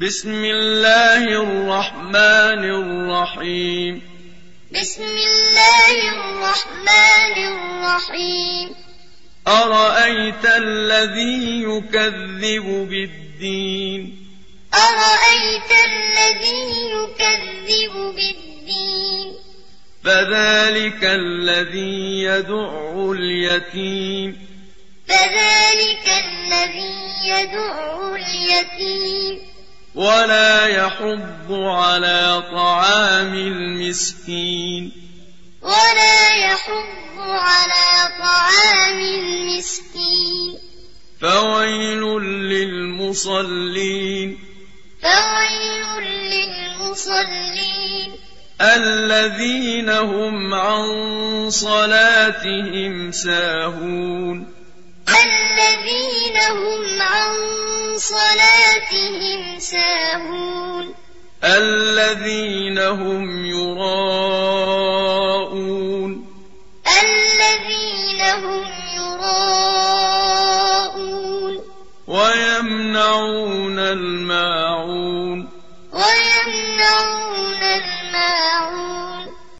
بسم الله الرحمن الرحيم. بسم الله الرحمن الرحيم. أرأيت الذي يكذب بالدين؟ أرأيت الذي يكذب بالدين؟ فذلك الذي يدع اليتيم. فذلك الذي يدع اليتيم. ولا يحض على طعام المسكين. ولا يحض على طعام المسكين. فويل للمصلين. فويل للمصلين. الذين هم عن صلاتهم ساهون. الذين هم عن صلاتهم ساهون. الذين هم يراءون. الذين هم يراءون. ويمنعون الماعون. ويمنعون